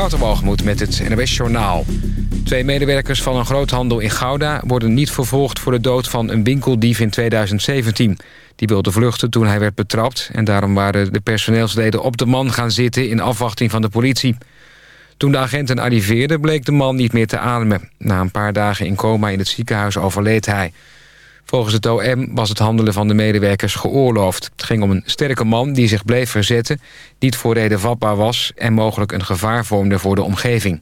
Waterwalgemoed met het NWS Journaal. Twee medewerkers van een groothandel in Gouda... worden niet vervolgd voor de dood van een winkeldief in 2017. Die wilde vluchten toen hij werd betrapt... en daarom waren de personeelsleden op de man gaan zitten... in afwachting van de politie. Toen de agenten arriveerden bleek de man niet meer te ademen. Na een paar dagen in coma in het ziekenhuis overleed hij... Volgens het OM was het handelen van de medewerkers geoorloofd. Het ging om een sterke man die zich bleef verzetten... niet voor reden vatbaar was... en mogelijk een gevaar vormde voor de omgeving.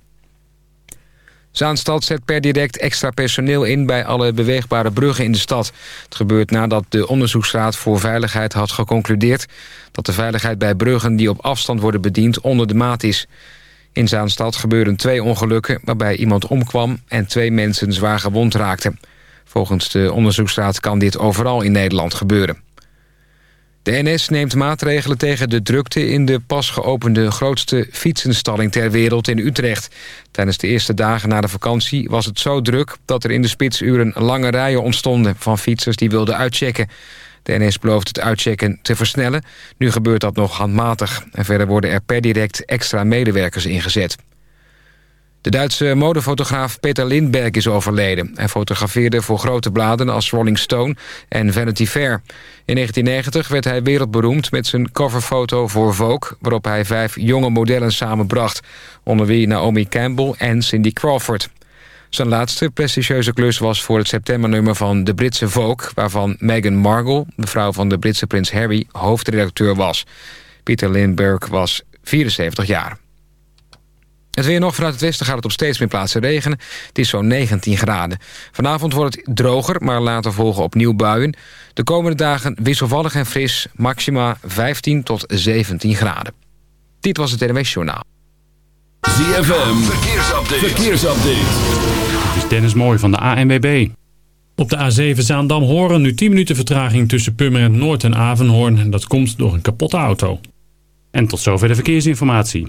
Zaanstad zet per direct extra personeel in... bij alle beweegbare bruggen in de stad. Het gebeurt nadat de Onderzoeksraad voor Veiligheid had geconcludeerd... dat de veiligheid bij bruggen die op afstand worden bediend onder de maat is. In Zaanstad gebeurden twee ongelukken waarbij iemand omkwam... en twee mensen zwaar gewond raakten. Volgens de onderzoeksraad kan dit overal in Nederland gebeuren. De NS neemt maatregelen tegen de drukte in de pas geopende grootste fietsenstalling ter wereld in Utrecht. Tijdens de eerste dagen na de vakantie was het zo druk dat er in de spitsuren lange rijen ontstonden van fietsers die wilden uitchecken. De NS belooft het uitchecken te versnellen. Nu gebeurt dat nog handmatig. En verder worden er per direct extra medewerkers ingezet. De Duitse modefotograaf Peter Lindbergh is overleden. Hij fotografeerde voor grote bladen als Rolling Stone en Vanity Fair. In 1990 werd hij wereldberoemd met zijn coverfoto voor Vogue... waarop hij vijf jonge modellen samenbracht... onder wie Naomi Campbell en Cindy Crawford. Zijn laatste prestigieuze klus was voor het septembernummer van de Britse Vogue... waarvan Meghan Markle, de vrouw van de Britse prins Harry, hoofdredacteur was. Peter Lindbergh was 74 jaar. Het weer nog vanuit het westen gaat het op steeds meer plaatsen regenen. Het is zo'n 19 graden. Vanavond wordt het droger, maar later volgen opnieuw buien. De komende dagen wisselvallig en fris, maxima 15 tot 17 graden. Dit was het NWS Journaal. ZFM, verkeersupdate. verkeersupdate. Dit is Dennis Mooij van de ANWB. Op de A7 Zaandam-Horen nu 10 minuten vertraging tussen Purmerend Noord en Avenhoorn. En dat komt door een kapotte auto. En tot zover de verkeersinformatie.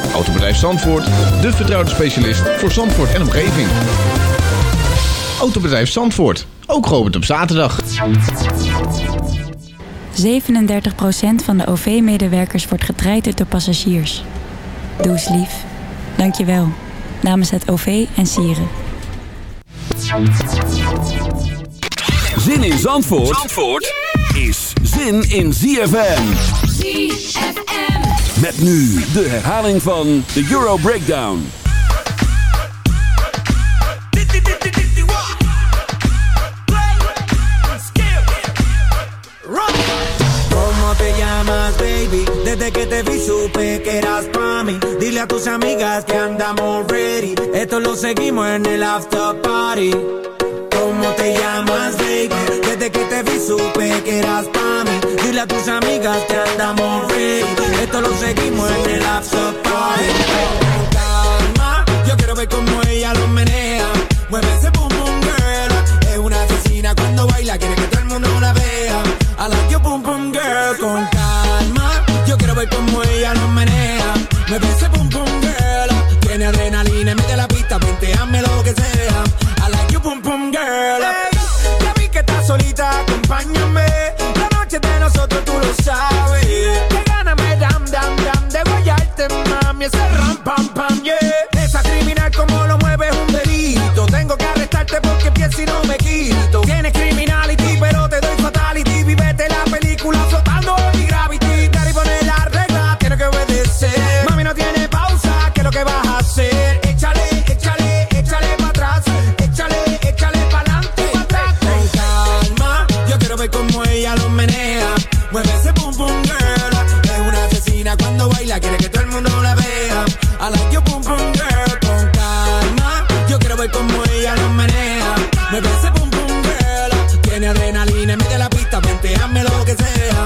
Autobedrijf Zandvoort, de vertrouwde specialist voor Zandvoort en omgeving. Autobedrijf Zandvoort, ook geopend op zaterdag. 37% van de OV-medewerkers wordt getraind door passagiers. Doe eens lief. Dank je wel. Namens het OV en Sieren. Zin in Zandvoort, Zandvoort is zin in ZFM. ZFM. Met nu de herhaling van de Euro Breakdown. ¿Cómo te llamas, baby? Desde que te vi supe que eras pa' mí. Dile a tus amigas que andamos ready. Esto lo seguimos en el after party. ¿Cómo te llamas, baby? Desde que te vi supe que eras pa' mí. Dile a tus amigas que andamos ready. Esto lo seguimos en el after party. Calma, yo quiero ver cómo ella lo menea. Mueve ese boom boom girl. Es una asesina cuando baila, quiere que todo el mundo la vea. I like your boom boom girl. Con calma, yo quiero ver cómo ella lo menea. Mueve ese boom boom girl. Tiene adrenalina, mete la pista, penteame lo que sea. Acompáñame. Mueve ese pum pum, vela. Tiene adrenalina, mete la pista, penteame lo que sea.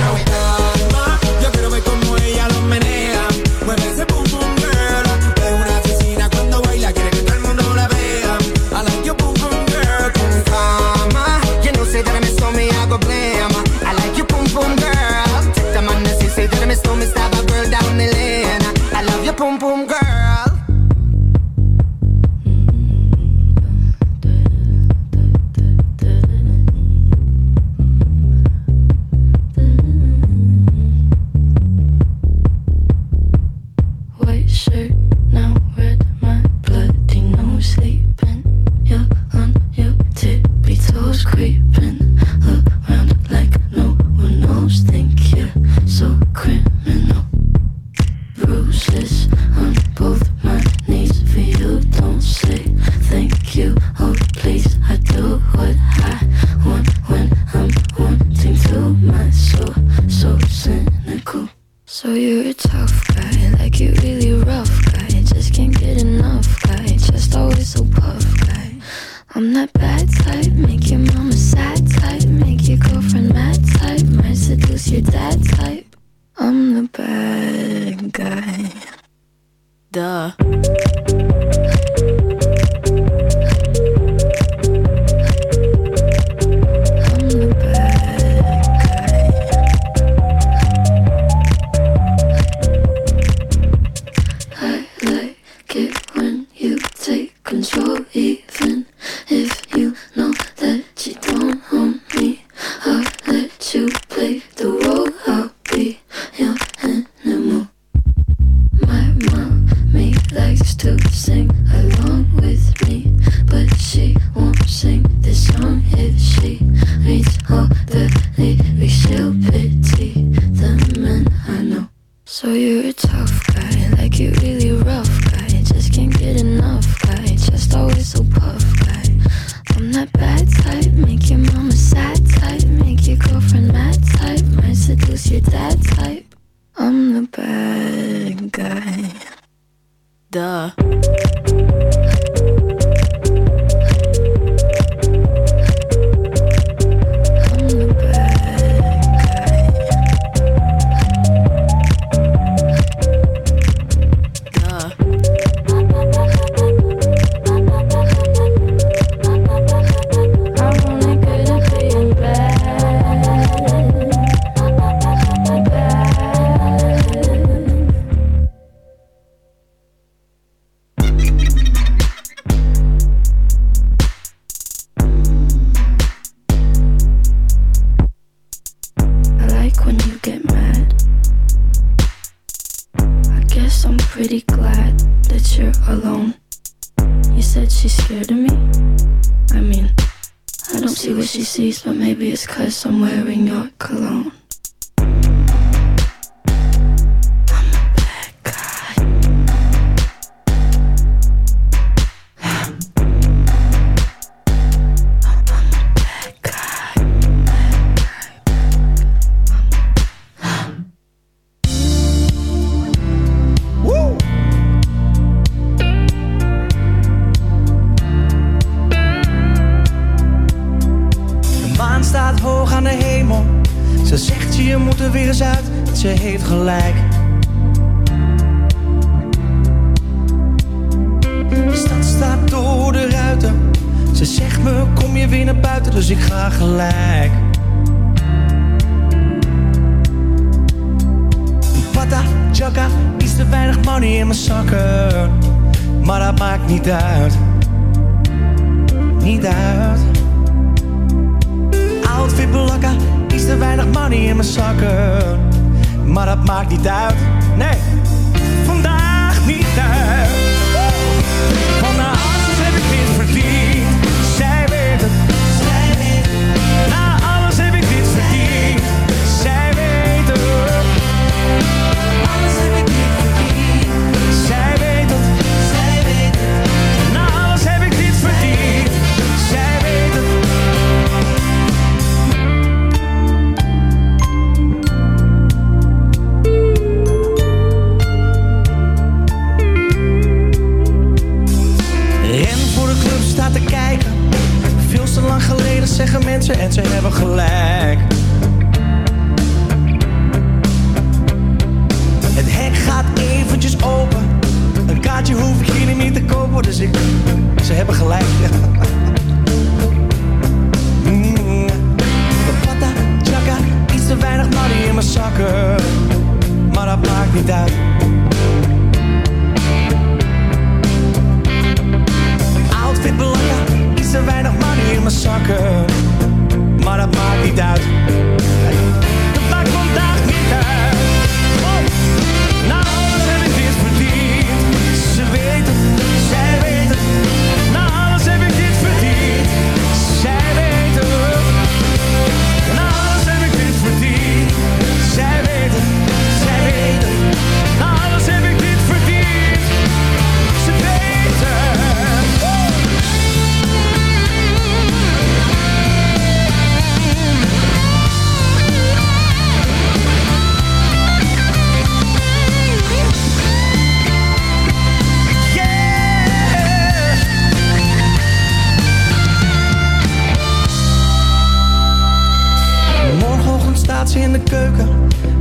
ze in de keuken.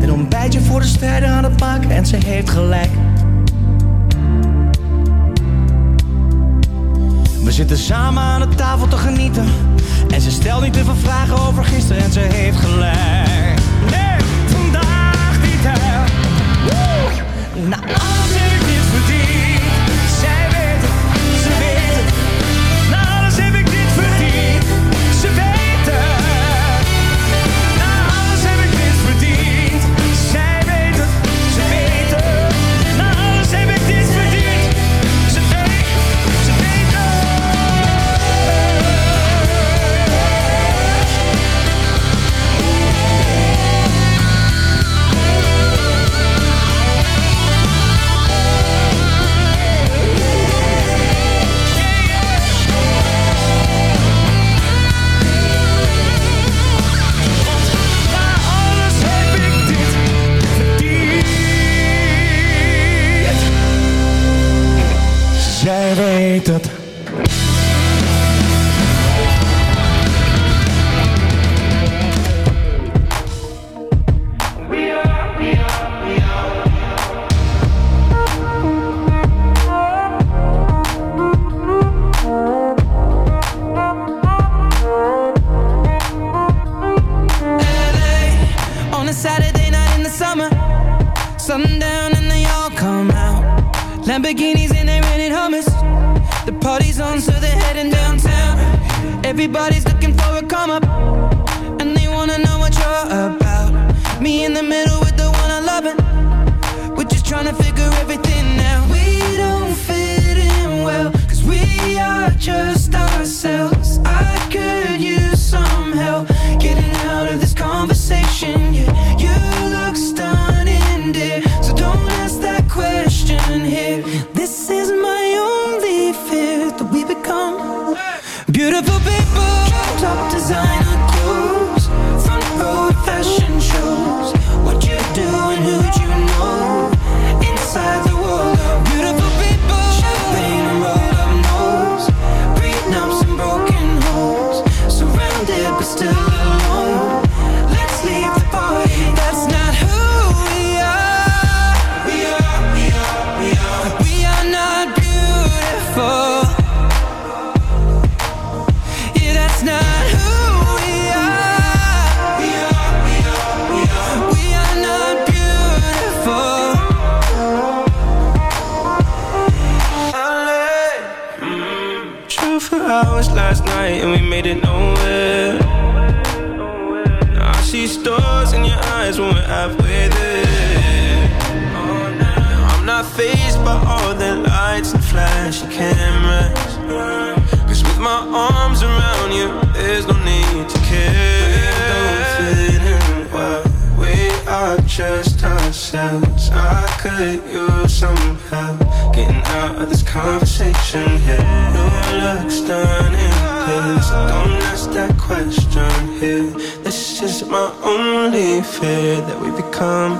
Een ontbijtje voor de strijder aan het pakken en ze heeft gelijk. We zitten samen aan de tafel te genieten. En ze stelt niet te veel vragen over gisteren en ze heeft gelijk. Nee, vandaag niet hè. Woe! Nou, als ik. vergeten only fear that we become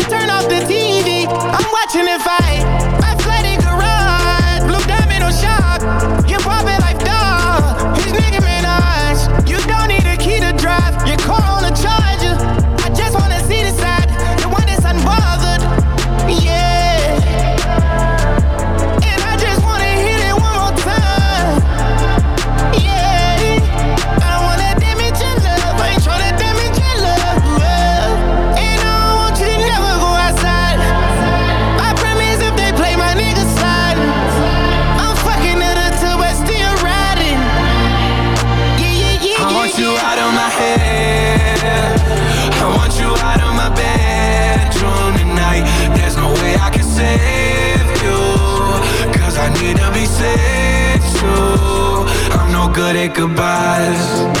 goodbyes.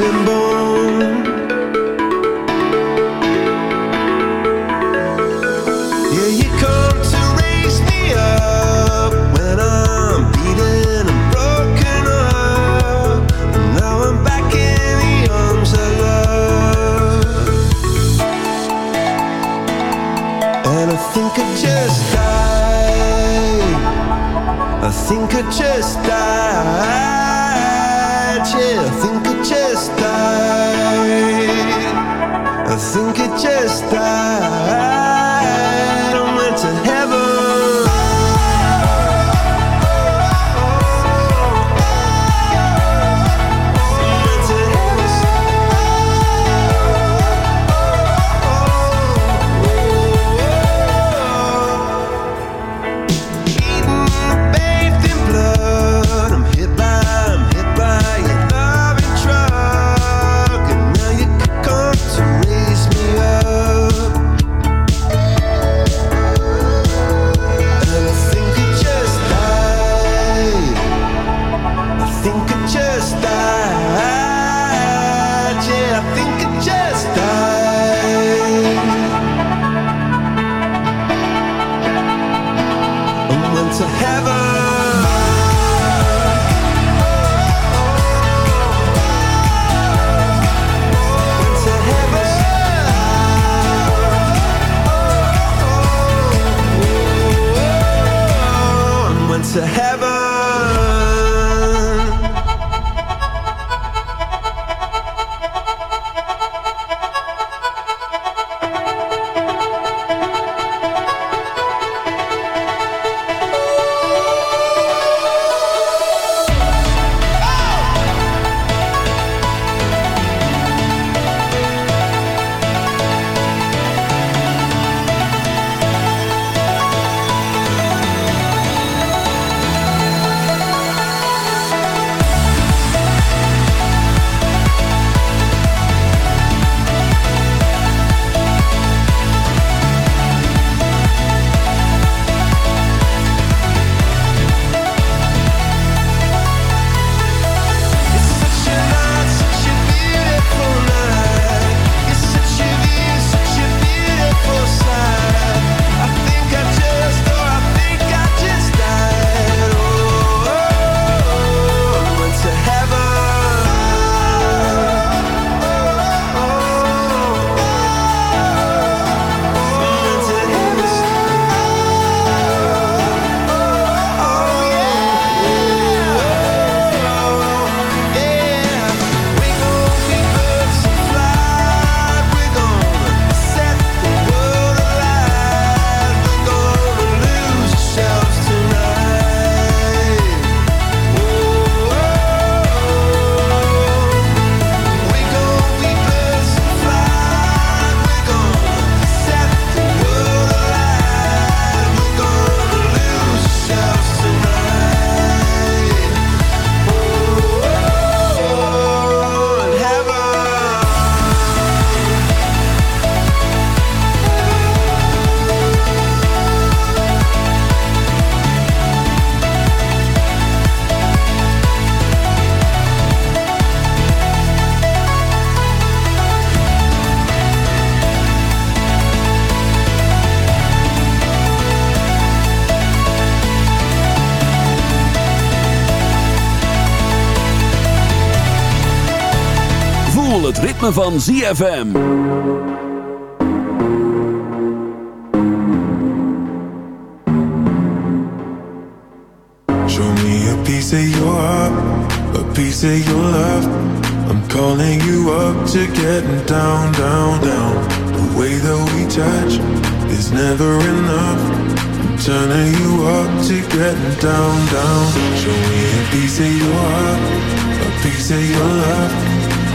remember ritme van ZFM. Show me a piece of your heart, a piece of your love. I'm calling you up to getting down, down, down. The way that we touch is never enough. Turning you up to getting down, down. Show me a piece of your heart, a piece of your love.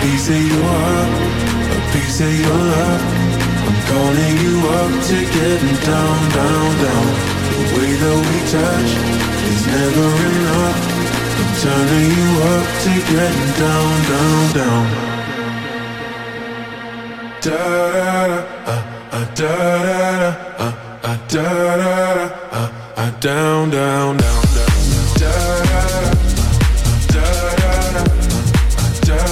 up, a piece of your love. I'm calling you up to getting down, down, down. The way that we touch is never enough. I'm turning you up to getting down, down, down. Da da da, da da da, da da da, uh, down, down, down, down.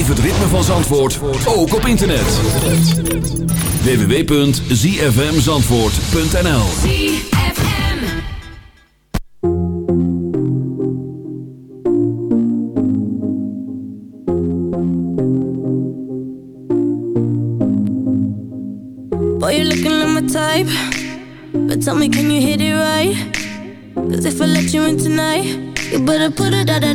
Beleef het ritme van Zandvoort ook op internet. www.zfmzandvoort.nl Boy, you're looking like my type. But tell me, can you hit it right? Cause if I let you in tonight, you better put it da da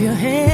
Your head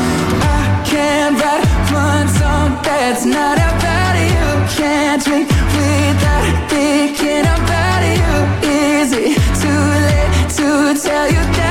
That's not about you. Can't drink without thinking about you. Is it too late to tell you that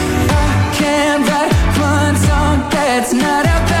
One song that's not about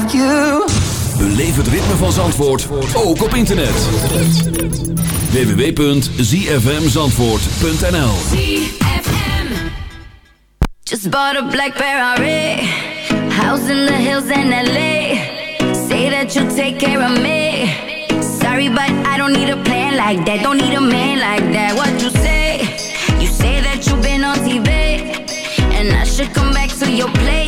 Have you? Beleef het ritme van Zandvoort ook op internet. www.zfmzandvoort.nl Just bought a black Ferrari, house in the hills in LA. Say that you'll take care of me. Sorry, but I don't need a plan like that. Don't need a man like that. What you say? You say that you've been on TV, and I should come back to your place.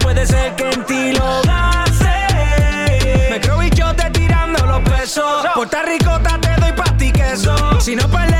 puede ser que en ti lo gaste. Me creo bichote tirando los pesos. Por ricota te doy pasti queso. Si no pelea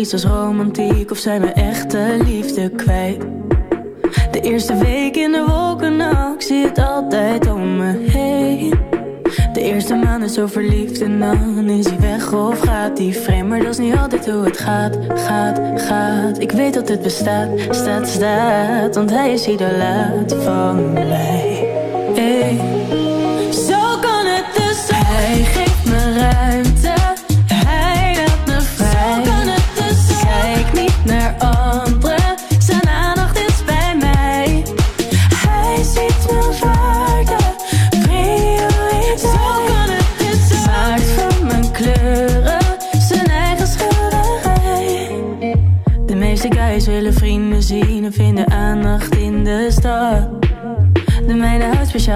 Is als romantiek of zijn we echte liefde kwijt? De eerste week in de wolken, nou, ik zie het altijd om me heen. De eerste maand is zo verliefd en dan is hij weg of gaat hij vreemd. Maar dat is niet altijd hoe het gaat, gaat, gaat. Ik weet dat het bestaat, staat, staat, want hij is idolaat van mij.